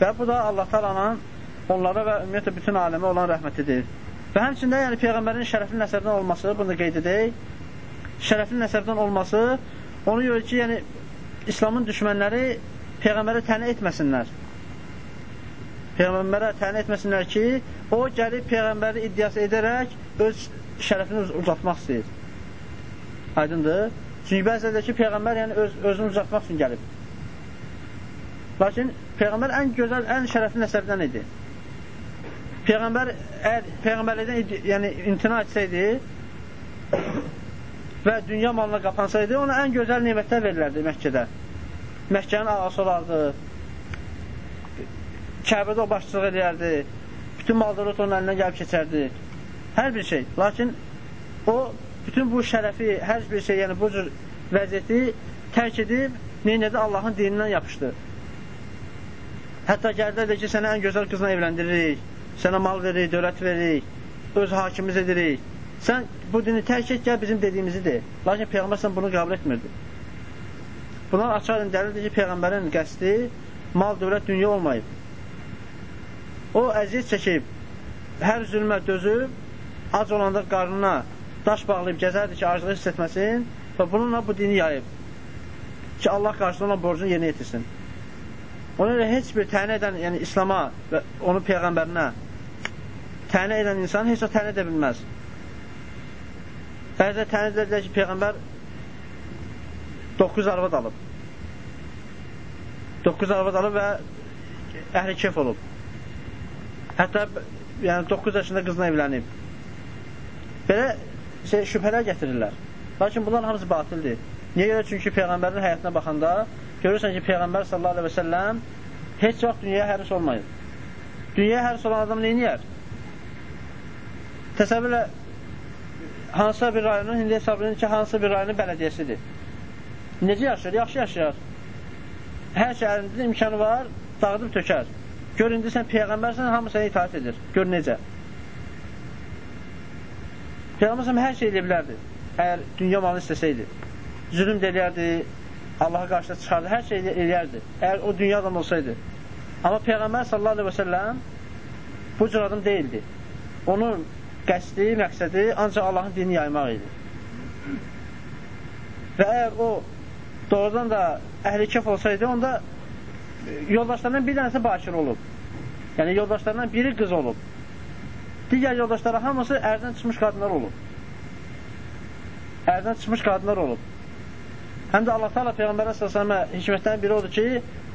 Və bu da Allah talanın onlara və ümumiyyətlə bütün aləmə olan rəhmətidir. Və həmçində yəni Peyğəmbərin şərəfli nəsərdən olması, bunu da qeyd edək, şərəfli nəsərdən olması onu görə ki, yəni İslamın düşmənləri Peyğəmbərə təni etməsinlər. Peyğəmbərə təni etməsinlər ki, o gəlib Peyğəmbəri iddiası edərək öz şərəfini uzatmaq istəyir. Aydındır? Çünki bəzədə ki, Peyğəmbər yəni öz, özünü uzatmaq üçün gəlib. Lakin Peyğəmbər ən gözəl, ən şərəfli nəsəbdən idi. Peyğəmbər əgər Peyğəmbərlikdən yəni, imtina etsəydi və dünya malına qapansaydı, ona ən gözəl nimətlər verilərdi Məkkədə. Məkkənin ağası olardı, Kəbədə o başçılıq edərdi, bütün malları onun əlinə gəlib keçərdi. Hər bir şey. Lakin o, bütün bu şərəfi, hər bir şey, yəni bu cür vəziyyəti tərk edib, neynədi? Allahın dinindən yapışdı. Hətta gəldilər ki, sənə ən gözəl qızla evləndiririk, sənə mal veririk, dövlət veririk, öz hakimiz edirik. Sən bu dini tərk et, gəl bizim dediyimizi de. Lakin Peyğəmbər sən bunu qəbul etmirdi. Bundan açarın dəlildir ki, Peyğəmbərin qəsdi mal, dövlət, dünya olmayıb. O əziyyət çəkib, hər zülmə dözüb, ac olanda qarnına daş bağlayıb gəzərdi ki, acılıq hiss etməsin və bununla bu dini yayıb ki, Allah qarşısında olan borcunu yerinə yetirsin. Ona görə heç bir tənə edən, yəni İslama və onun Peyğəmbərinə tənə edən insan heç o tənə edə bilməz. Bəzə tənə edilər ki, Peyğəmbər 9 arvad alıb. 9 arvad alıb və əhli kef olub. Hətta yəni 9 yaşında qızla evlənib. Belə şey, şübhələr gətirirlər. Lakin bunlar hamısı batildir. Niyə görə? Çünki Peyğəmbərin həyatına baxanda görürsən ki, Peyğəmbər sallallahu aleyhi və səlləm heç vaxt dünyaya həris olmayıb. Dünyaya həris olan adam neyniyər? Təsəvvürlə hansısa bir rayonun, indi hesab edin ki, hansısa bir rayonun bələdiyyəsidir. Necə yaşayır? Yaxşı yaşayır. Hər şəhərində imkanı var, dağıdıb tökər. Gör, indi sən Peyğəmbərsən, hamı sənə itaat edir. Gör necə. Peyğəmbər hər şey edə bilərdi, əgər dünya malını istəsəydi. Zülüm də eləyərdi, Allaha qarşı çıxardı, hər şey eləyərdi. Əgər o dünya adam olsaydı. Amma Peyğəmbər sallallahu aleyhi və səlləm bu cür adam deyildi. Onun qəsdi, məqsədi ancaq Allahın dinini yaymaq idi. Və əgər o doğrudan da əhli kef olsaydı, onda yoldaşlarından bir dənəsi bakir olub. Yəni, yoldaşlarından biri qız olub. Digər yoldaşları hamısı ərdən çıxmış qadınlar olub. Ərdən çıxmış qadınlar olub. Həm də Allah Taala Peyğəmbərə sallallahu hikmətlərin biri odur ki,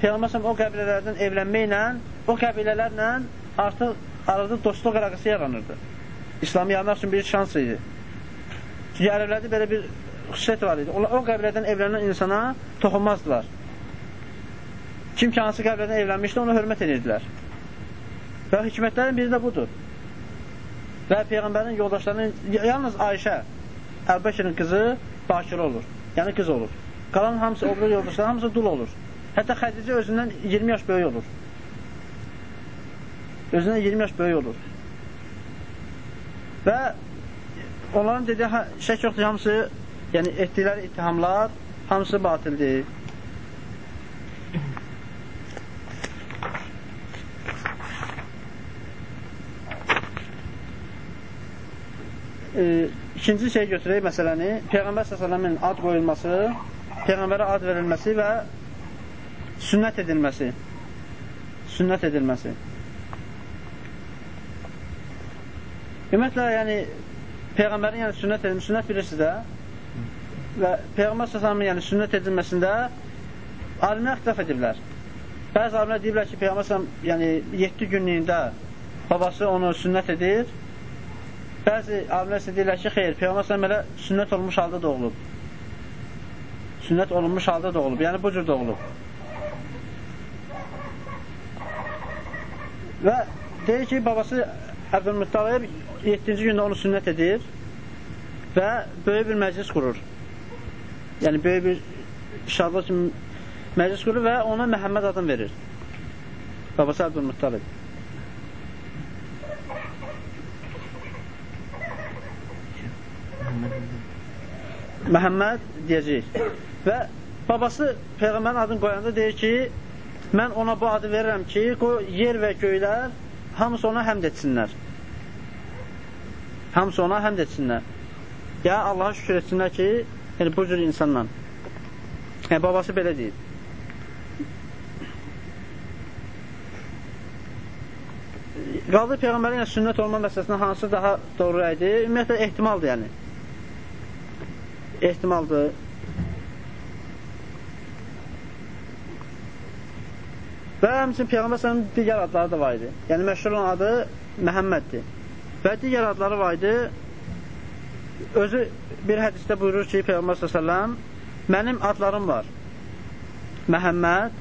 Peyğəmbər o qəbilələrdən evlənməklə, o qəbilələrlə artıq arada dostluq əlaqəsi yaranırdı. İslamı yaymaq üçün bir şans idi. Çünki ərəblərdə belə bir xüsusiyyət var idi. Onlar o qəbilədən evlənən insana toxunmazdılar. Kim ki, hansı qəbilədən evlənmişdi, ona hörmət edirdilər. Və hikmətlərin biri də budur. Və Peyğəmbərin yoldaşlarının, yalnız Ayşə, Əlbəkirin qızı bakir olur. Yəni qız olur. Qalan hamısı obru yoldaşlar, hamısı dul olur. Hətta Xədicə özündən 20 yaş böyük olur. Özündən 20 yaş böyük olur. Və onların dediyi şək yoxdur, hamısı yəni etdikləri ittihamlar hamısı batildir. E, ikinci şey götürək məsələni, Peyğəmbər s.ə.v-in ad qoyulması, Peyğəmbərə ad verilməsi və sünnət edilməsi. Sünnət edilməsi. Ümumiyyətlə, yəni, Peyğəmbərin yəni, sünnət edilməsi, sünnət bilirsiniz də, və Peyğəmbər s.ə.v-in yəni, sünnət edilməsində alimlər ixtilaf ediblər. Bəzi alimlər deyiblər ki, Peyğəmbər s.ə.v yəni, 7 günlüyündə babası onu sünnət edir, Bəzi alimlər isə deyirlər ki, xeyr, Peyğəmbər belə sünnət olmuş halda doğulub. Sünnət olunmuş halda doğulub, yəni bu cür doğulub. Və deyir ki, babası Əbdülmüttalib 7-ci gündə onu sünnət edir və böyük bir məclis qurur. Yəni, böyük bir şadlıq kimi məclis qurur və ona Məhəmməd adını verir. Babası Əbdülmüttalib. Məhəmməd deyəcək. Və babası Peyğəmbərin adını qoyanda deyir ki, mən ona bu adı verirəm ki, qoy yer və göylər hamısı ona həmd etsinlər. Hamısı ona həmd etsinlər. Ya Allaha şükür etsinlər ki, yəni bu cür insanla. Yəni, babası belə deyir. Qaldı Peyğəmbərin yəni, sünnət olma məsələsində hansı daha doğru idi? Ümumiyyətlə, ehtimaldır yəni. Ehtimaldır. Və həmçin Peyğəmbər sələmin digər adları da var idi. Yəni, məşhur olan adı Məhəmməddir. Və digər adları var idi. Özü bir hədisdə buyurur ki, Peyğəmbər sələm, mənim adlarım var. Məhəmməd,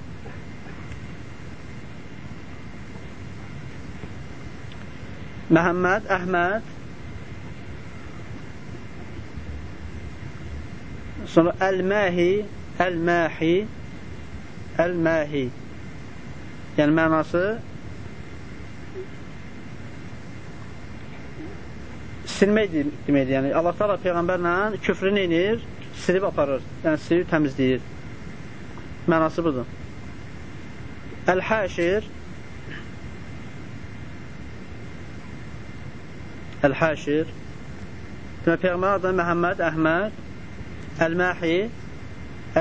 Məhəmməd, Əhməd, sonra Əl-Məhi, Əl-Məhi, Əl-Məhi. Yəni mənası silmək deməkdir. Yəni Allah Taala peyğəmbərlə küfrü neynir? Silib aparır. Yəni silib təmizləyir. Mənası budur. Əl-Həşir Əl-Həşir Demək, Peyğəmbər adı Məhəmməd, Əhməd, Əl-Məhi,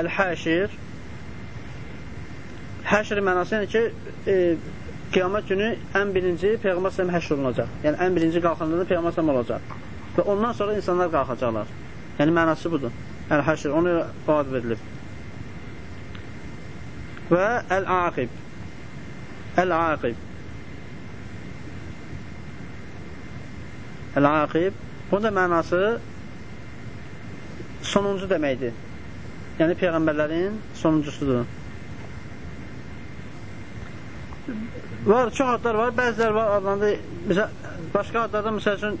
Əl-Həşir Həşr mənası yəni ki, e, qiyamət günü ən birinci Peyğəmbər sələm həşr olunacaq. Yəni, ən birinci qalxanda da Peyğəmbər sələm olacaq. Və ondan sonra insanlar qalxacaqlar. Yəni, mənası budur. Əl-həşr, onu ad verilib. Və əl-aqib. Əl-aqib. Əl-aqib. Bunun da mənası sonuncu deməkdir. Yəni, Peyğəmbərlərin sonuncusudur. Var, çox adlar var, bəzilər var adlandı. Məsəl, başqa adlarda məsəl üçün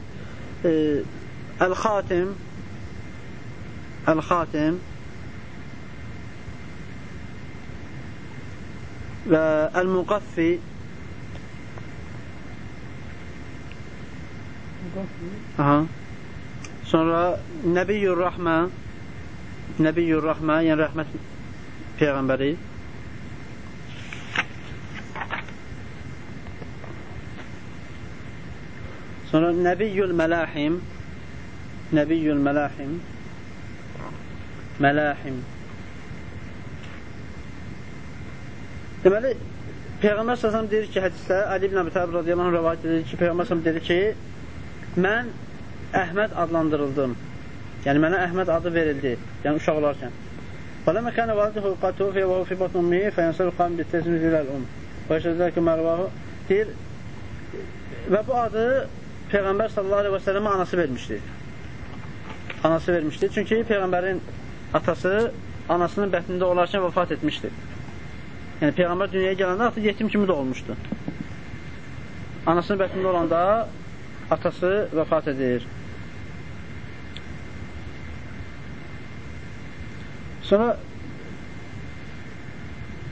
e, Əl-Xatim. Əl-Xatim. Və Əl-Muqaffi. Aha. Sonra Nəbiyyur Rahmə Nəbiyyur Rahmə, yəni rəhmət Peyğəmbəri Sonra Nəbiyyül Məlahim Nəbiyyül Məlahim Məlahim Deməli, Peyğəmbər səsəm deyir ki, hədisdə Ali ibn Əbi Talib radiyallahu anh rəvayət edir ki, Peyğəmbər səsəm dedi ki, mən Əhməd adlandırıldım. Yəni, mənə Əhməd adı verildi. Yəni, uşaq olarkən. فلما كان والده قد توفي وهو في بطن أمه فينصرف قام بالتسمية إلى الأم ويشهد ذلك ما رواه deyir və bu adı Peyğəmbər sallallahu aleyhi və səlləmə anası vermişdi. Anası vermişdi. Çünki Peyğəmbərin atası anasının bətnində olarkən vəfat etmişdi. Yəni Peyğəmbər dünyaya gələndə artıq yetim kimi də olmuşdu. Anasının bətnində olanda atası vəfat edir. Sonra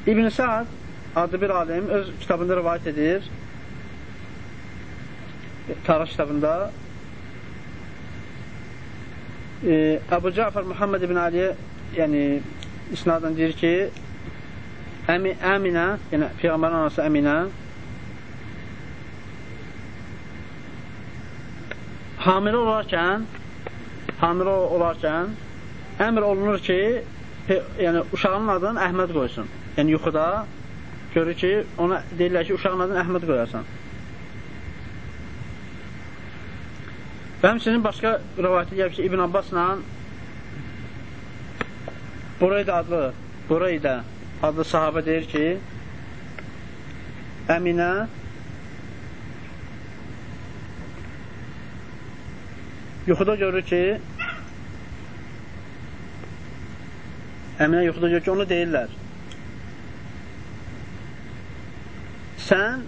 İbn-i Sa'd adlı bir alim öz kitabında rivayət edir tarix kitabında e, Əbu Cəfər Muhammed ibn Aliyə yəni isnadan deyir ki Əmi, Əminə yəni Peyğəmbərin anası Əminə hamilə olarkən hamilə olarkən əmr olunur ki yəni uşağının adını Əhməd qoysun. Yəni yuxuda görür ki, ona deyirlər ki, uşağın adını Əhməd qoyarsan. Və həmçinin başqa rəvayətdə gəlib ki, İbn Abbasla Burayda adlı, Burayda adlı sahabə deyir ki, Əminə yuxuda görür ki, Əminə yuxuda görür ki, onu deyirlər. Sən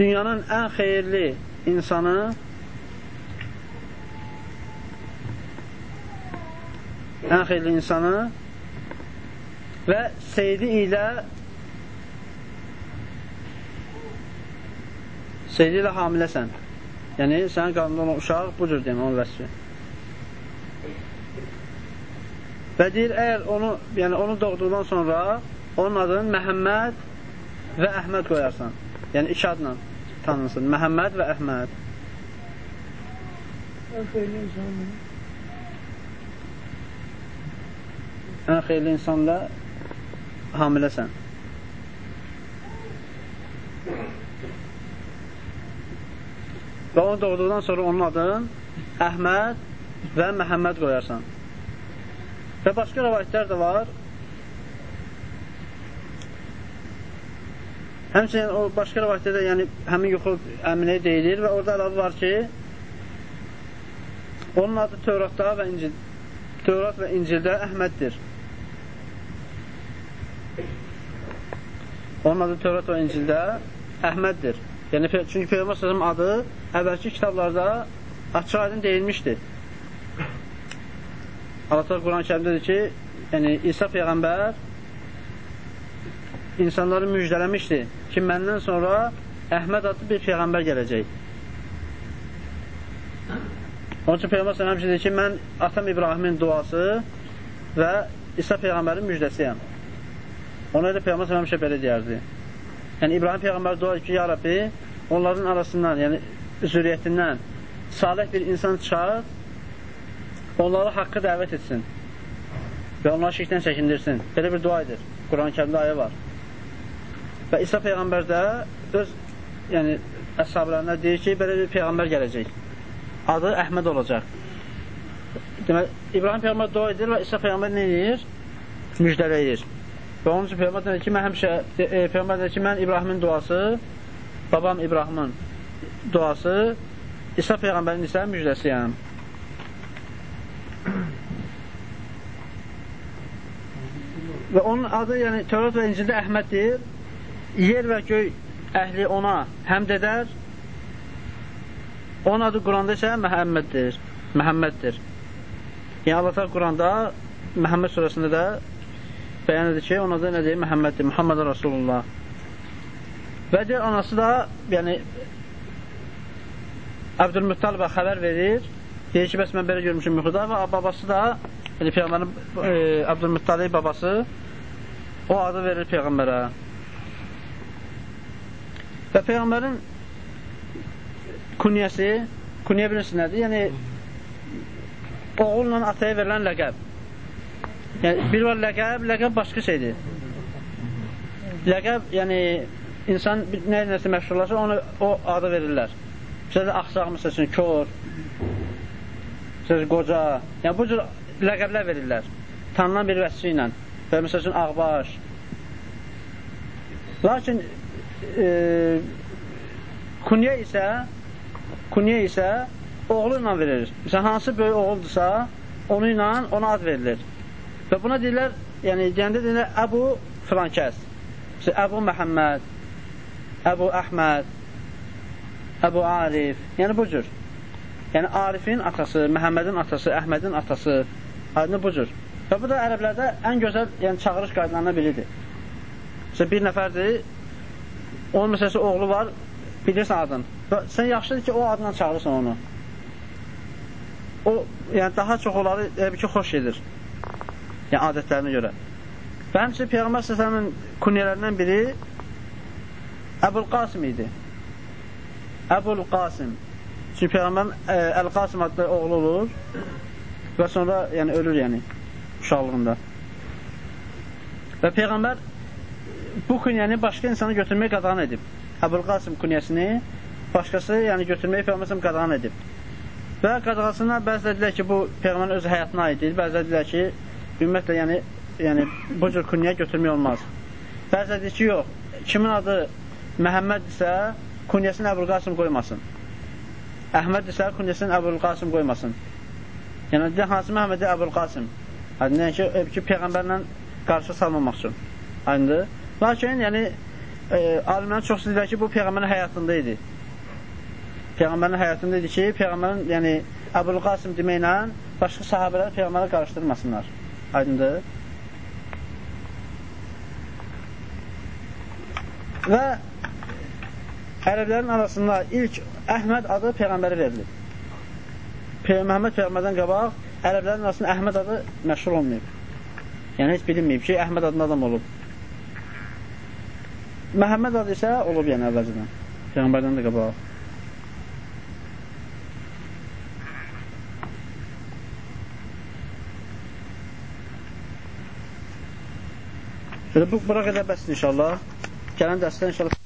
dünyanın ən xeyirli insanı ən xeyirli insanı və Seydi ilə Seydi ilə hamiləsən. Yəni, sənin qarnında olan uşaq bu cür demə, onun vəsfi. Və deyir, əgər onu, yəni onu doğduqdan sonra onun adını Məhəmməd və Əhməd qoyarsan. Yəni iki adla tanınsın. Məhəmməd və Əhməd. Ən xeyirli insanla hamiləsən. Və onu doğduqdan sonra onun adını Əhməd və Məhəmməd qoyarsan. Və başqa rəvayətlər də var. Həmçinin o başqa rəvayətdə də yəni həmin yuxu əminəyə deyilir və orada əlavə var ki, onun adı Tövratda və İncil Tövrat və İncildə Əhməddir. Onun adı Tövrat və İncildə Əhməddir. Yəni, çünki Peyğəmbər sözüm adı əvvəlki kitablarda açıq aydın deyilmişdir. Allah Quran-ı kərimdədir ki, yəni İsa Peyğəmbər insanları müjdələmişdir ki, məndən sonra Əhməd adlı bir Peyğəmbər gələcək. Onun üçün Peyğəmbər sələm həmçə deyir ki, mən atam İbrahimin duası və İsa Peyğəmbərin müjdəsiyəm. Ona da Peyğəmbər sələm həmçə belə deyərdi. Yəni, İbrahim Peyğəmbər dua ki, ya Rabbi, onların arasından, yəni zürriyyətindən salih bir insan çıxar, onları haqqı dəvət etsin və onları şirkdən çəkindirsin. Belə bir dua edir. Quran-ı kərimdə ayə var. Və İsa Peyğəmbər də öz yəni, əshablarına deyir ki, belə bir Peyğəmbər gələcək. Adı Əhməd olacaq. Demək, İbrahim Peyğəmbər dua edir və İsa Peyğəmbər nə edir? Müjdələyir. Və onun üçün Peyğəmbər deyir ki, mən həmişə, e, Peyğəmbər deyir ki, mən İbrahimin duası, babam İbrahimin duası, İsa Peyğəmbərin isə müjdəsiyəm. Və onun adı, yəni Tövrat və İncildə Əhməddir. Yer və göy əhli ona həmd edər. Onun adı Quranda isə Məhəmməddir. Məhəmməddir. Yəni Allah Teala Quranda Məhəmməd surəsində də bəyan edir ki, onun adı nədir? Məhəmməddir. Muhammed Rasulullah. Və deyir, anası da, yəni Əbdülmüttalibə xəbər verir. Deyir ki, bəs mən belə görmüşüm yuxuda və babası da, yəni Peyğəmbərin e, Əbdülmüttalib babası o adı verir Peyğəmbərə. Və Peyğəmbərin kunyəsi, kunyə bilirsiniz nədir? Yəni, oğulla ataya verilən ləqəb. Yəni, bir var ləqəb, ləqəb başqa şeydir. Ləqəb, yəni, insan nə nəsə məşhurlaşır, ona o adı verirlər. Məsələn, axsaq, məsələn, kör, məsələn, qoca. Yəni, bu cür ləqəblər verirlər. Tanınan bir vəsifi ilə və məsəl üçün ağbaş. Lakin e, kunyə isə kunyə isə oğlu ilə verilir. Məsələn, hansı böyük oğuldursa, onu ilə ona ad verilir. Və buna deyirlər, yəni deyəndə deyirlər Əbu filan kəs. Məsələn, Əbu Məhəmməd, Əbu Əhməd, Əbu Arif, yəni bu cür. Yəni Arifin atası, Məhəmmədin atası, Əhmədin atası, adını bu cür. Və bu da ərəblərdə ən gözəl yəni, çağırış qaydalarından biridir. Məsələn, bir nəfərdir, onun məsələsi oğlu var, bilirsən adın. Və sən yaxşıdır ki, o adla çağırırsan onu. O, yəni daha çox onları elə ki, xoş edir. Yəni adətlərinə görə. Və həmçinin Peyğəmbər səsəmin kunyələrindən biri Əbul Qasım idi. Əbul Qasım. Çünki Peyğəmbərin e, Əl-Qasım adlı oğlu olur və sonra yəni ölür yəni uşaqlığında. Və Peyğəmbər bu künyəni başqa insana götürməyə qadağan edib. Əbul Qasım künyəsini başqası yəni götürməyi Peyğəmbər qadağan edib. Və qadağasına bəzi dedilər ki, bu Peyğəmbərin öz həyatına aiddir. Bəzi dedilər ki, ümumiyyətlə yəni yəni bu cür künyə götürmək olmaz. Bəzi dedi ki, yox. Kimin adı Məhəmməd isə künyəsini Əbul Qasım qoymasın. Əhməd isə künyəsini Əbul Qasım qoymasın. Yəni, də hansı Məhəmmədi Əbul Qasım? Yəni ki, ki Peyğəmbərlə qarşı salmamaq üçün. Aynıdır. Lakin, yəni, e, alimlərin çoxsu deyilər ki, bu Peyğəmbərin həyatında idi. Peyğəmbərin həyatında idi ki, Peyğəmbərin, yəni, Əbul Qasım deməklə başqa sahabələr Peyğəmbərə qarışdırmasınlar. Aydındır. Və ərəblərin arasında ilk Əhməd adı Peyğəmbərə verilib. Məhəmməd Peyğəmbərdən qabaq ərəblərin arasında Əhməd adı məşhur olmayıb. Yəni, heç bilinməyib ki, Əhməd adında adam olub. Məhəmməd adı isə olub, yəni, əvvəlcədən. Peyğəmbərdən də qabaq. Bu bura qədər bəsdir inşallah. Gələn dərsdə inşallah